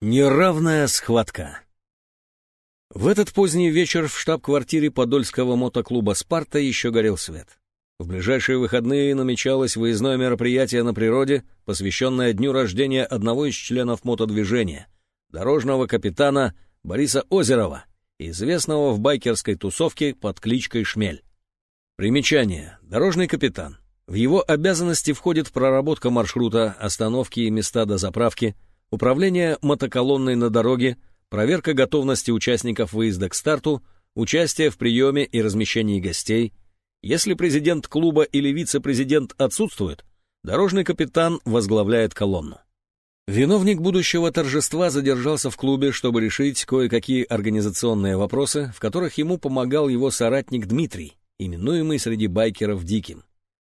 Неравная схватка. В этот поздний вечер в штаб-квартире Подольского мотоклуба «Спарта» еще горел свет. В ближайшие выходные намечалось выездное мероприятие на природе, посвященное дню рождения одного из членов мотодвижения, дорожного капитана Бориса Озерова, известного в байкерской тусовке под кличкой Шмель. Примечание. Дорожный капитан. В его обязанности входит проработка маршрута, остановки и места до заправки – управление мотоколонной на дороге, проверка готовности участников выезда к старту, участие в приеме и размещении гостей. Если президент клуба или вице-президент отсутствует, дорожный капитан возглавляет колонну. Виновник будущего торжества задержался в клубе, чтобы решить кое-какие организационные вопросы, в которых ему помогал его соратник Дмитрий, именуемый среди байкеров Диким.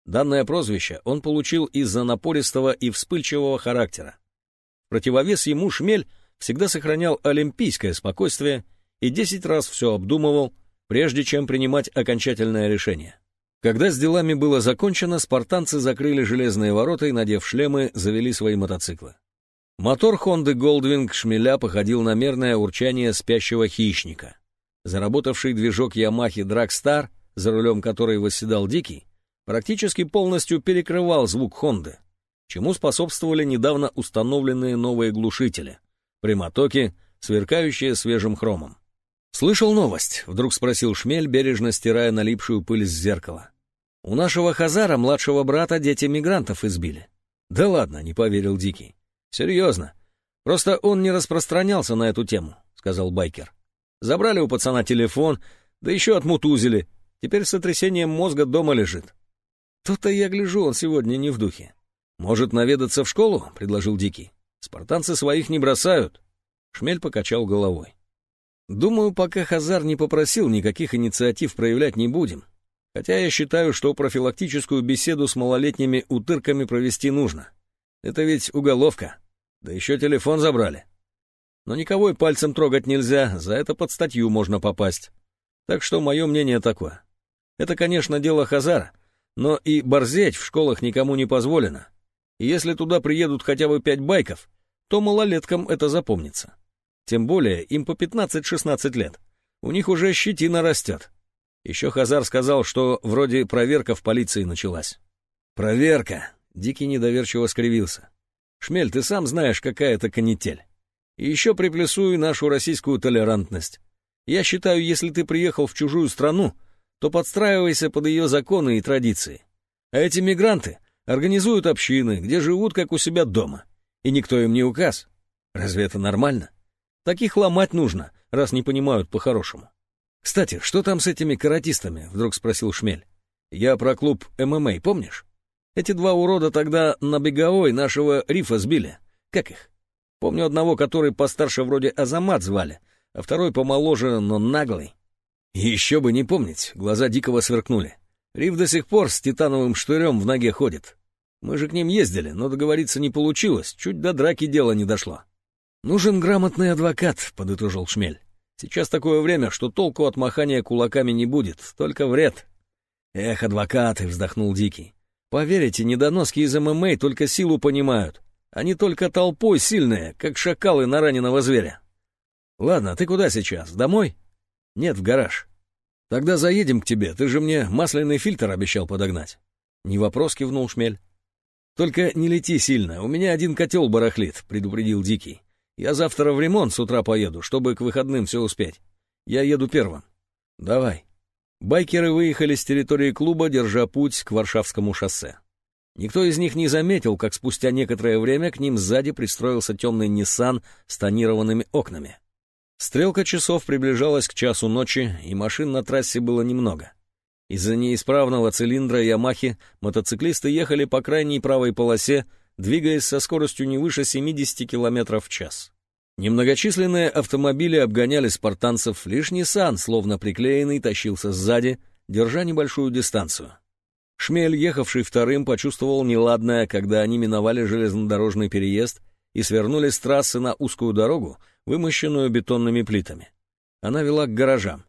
Данное прозвище он получил из-за напористого и вспыльчивого характера противовес ему шмель всегда сохранял олимпийское спокойствие и десять раз все обдумывал, прежде чем принимать окончательное решение. Когда с делами было закончено, спартанцы закрыли железные ворота и, надев шлемы, завели свои мотоциклы. Мотор Хонды Голдвинг шмеля походил на мерное урчание спящего хищника. Заработавший движок Ямахи Драгстар, за рулем которой восседал Дикий, практически полностью перекрывал звук Хонды чему способствовали недавно установленные новые глушители, прямотоки, сверкающие свежим хромом. «Слышал новость?» — вдруг спросил Шмель, бережно стирая налипшую пыль с зеркала. «У нашего Хазара, младшего брата, дети мигрантов избили». «Да ладно», — не поверил Дикий. «Серьезно. Просто он не распространялся на эту тему», — сказал байкер. «Забрали у пацана телефон, да еще отмутузили. Теперь с сотрясением мозга дома лежит». «То-то я гляжу, он сегодня не в духе. «Может, наведаться в школу?» — предложил Дикий. «Спартанцы своих не бросают». Шмель покачал головой. «Думаю, пока Хазар не попросил, никаких инициатив проявлять не будем. Хотя я считаю, что профилактическую беседу с малолетними утырками провести нужно. Это ведь уголовка. Да еще телефон забрали. Но никого и пальцем трогать нельзя, за это под статью можно попасть. Так что мое мнение такое. Это, конечно, дело Хазара, но и борзеть в школах никому не позволено. Если туда приедут хотя бы пять байков, то малолеткам это запомнится. Тем более им по 15-16 лет. У них уже щетина растет. Еще Хазар сказал, что вроде проверка в полиции началась. «Проверка!» — Дикий недоверчиво скривился. «Шмель, ты сам знаешь, какая это канитель. И еще приплюсую нашу российскую толерантность. Я считаю, если ты приехал в чужую страну, то подстраивайся под ее законы и традиции. А эти мигранты Организуют общины, где живут как у себя дома. И никто им не указ. Разве это нормально? Таких ломать нужно, раз не понимают по-хорошему. «Кстати, что там с этими каратистами?» — вдруг спросил Шмель. «Я про клуб ММА, помнишь? Эти два урода тогда на беговой нашего рифа сбили. Как их? Помню одного, который постарше вроде Азамат звали, а второй помоложе, но наглый. Еще бы не помнить, глаза Дикого сверкнули. Риф до сих пор с титановым штырем в ноге ходит. Мы же к ним ездили, но договориться не получилось, чуть до драки дело не дошло. «Нужен грамотный адвокат», — подытожил Шмель. «Сейчас такое время, что толку от махания кулаками не будет, только вред». «Эх, адвокаты», — вздохнул Дикий. «Поверите, недоноски из ММА только силу понимают. Они только толпой сильные, как шакалы на раненого зверя». «Ладно, ты куда сейчас? Домой?» «Нет, в гараж. «Тогда заедем к тебе, ты же мне масляный фильтр обещал подогнать». «Не вопрос», — кивнул Шмель. «Только не лети сильно, у меня один котел барахлит», — предупредил Дикий. «Я завтра в ремонт с утра поеду, чтобы к выходным все успеть. Я еду первым». «Давай». Байкеры выехали с территории клуба, держа путь к Варшавскому шоссе. Никто из них не заметил, как спустя некоторое время к ним сзади пристроился темный Ниссан с тонированными окнами. Стрелка часов приближалась к часу ночи, и машин на трассе было немного. Из-за неисправного цилиндра Ямахи мотоциклисты ехали по крайней правой полосе, двигаясь со скоростью не выше 70 км в час. Немногочисленные автомобили обгоняли спартанцев, лишь Ниссан, словно приклеенный, тащился сзади, держа небольшую дистанцию. Шмель, ехавший вторым, почувствовал неладное, когда они миновали железнодорожный переезд и свернули с трассы на узкую дорогу, вымощенную бетонными плитами. Она вела к гаражам.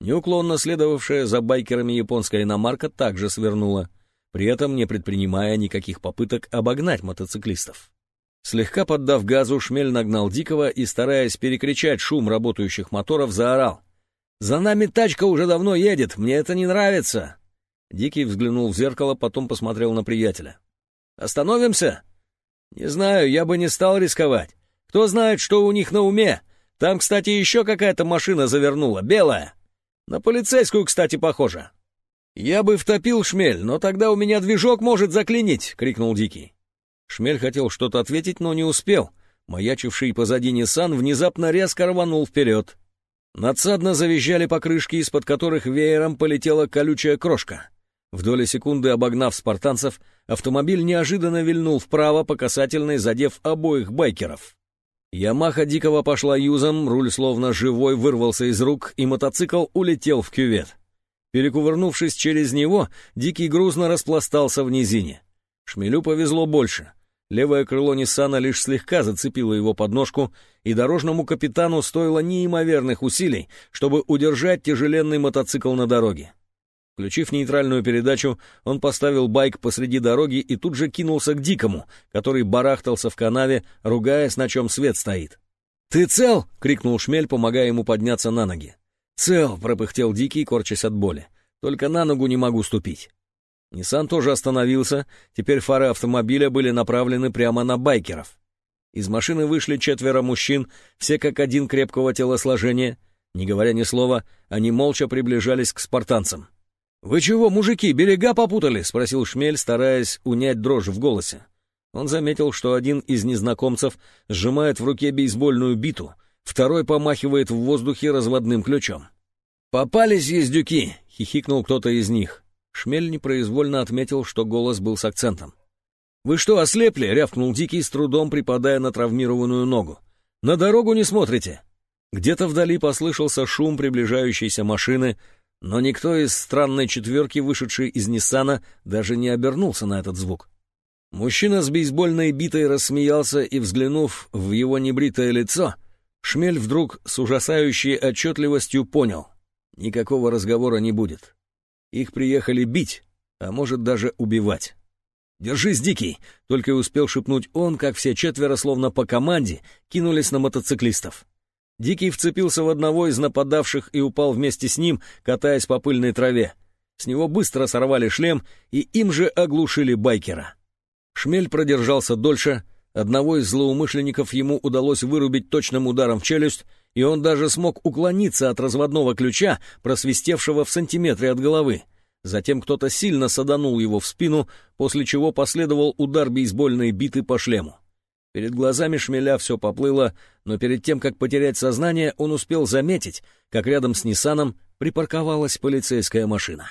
Неуклонно следовавшая за байкерами японская иномарка также свернула, при этом не предпринимая никаких попыток обогнать мотоциклистов. Слегка поддав газу, шмель нагнал Дикого и, стараясь перекричать шум работающих моторов, заорал. «За нами тачка уже давно едет, мне это не нравится!» Дикий взглянул в зеркало, потом посмотрел на приятеля. «Остановимся?» «Не знаю, я бы не стал рисковать. Кто знает, что у них на уме. Там, кстати, еще какая-то машина завернула, белая. На полицейскую, кстати, похожа». «Я бы втопил шмель, но тогда у меня движок может заклинить!» — крикнул Дикий. Шмель хотел что-то ответить, но не успел. Маячивший позади Ниссан внезапно резко рванул вперед. Надсадно завизжали покрышки, из-под которых веером полетела колючая крошка. В доли секунды обогнав спартанцев, автомобиль неожиданно вильнул вправо по касательной, задев обоих байкеров. Ямаха Дикого пошла юзом, руль словно живой вырвался из рук, и мотоцикл улетел в кювет. Перекувырнувшись через него, Дикий грузно распластался в низине. Шмелю повезло больше. Левое крыло Ниссана лишь слегка зацепило его подножку, и дорожному капитану стоило неимоверных усилий, чтобы удержать тяжеленный мотоцикл на дороге. Включив нейтральную передачу, он поставил байк посреди дороги и тут же кинулся к Дикому, который барахтался в канаве, ругаясь, на чем свет стоит. «Ты цел?» — крикнул Шмель, помогая ему подняться на ноги. «Цел!» — пропыхтел Дикий, корчась от боли. «Только на ногу не могу ступить». Ниссан тоже остановился, теперь фары автомобиля были направлены прямо на байкеров. Из машины вышли четверо мужчин, все как один крепкого телосложения. Не говоря ни слова, они молча приближались к спартанцам. «Вы чего, мужики, берега попутали?» — спросил Шмель, стараясь унять дрожь в голосе. Он заметил, что один из незнакомцев сжимает в руке бейсбольную биту, второй помахивает в воздухе разводным ключом. «Попались ездюки!» — хихикнул кто-то из них. Шмель непроизвольно отметил, что голос был с акцентом. «Вы что, ослепли?» — рявкнул Дикий, с трудом припадая на травмированную ногу. «На дорогу не смотрите?» Где-то вдали послышался шум приближающейся машины, но никто из странной четверки, вышедшей из Ниссана, даже не обернулся на этот звук. Мужчина с бейсбольной битой рассмеялся и, взглянув в его небритое лицо, Шмель вдруг с ужасающей отчетливостью понял — никакого разговора не будет. Их приехали бить, а может даже убивать. «Держись, Дикий!» — только и успел шепнуть он, как все четверо, словно по команде, кинулись на мотоциклистов. Дикий вцепился в одного из нападавших и упал вместе с ним, катаясь по пыльной траве. С него быстро сорвали шлем и им же оглушили байкера. Шмель продержался дольше, одного из злоумышленников ему удалось вырубить точным ударом в челюсть, и он даже смог уклониться от разводного ключа, просвистевшего в сантиметре от головы. Затем кто-то сильно саданул его в спину, после чего последовал удар бейсбольной биты по шлему. Перед глазами шмеля все поплыло, но перед тем, как потерять сознание, он успел заметить, как рядом с Ниссаном припарковалась полицейская машина.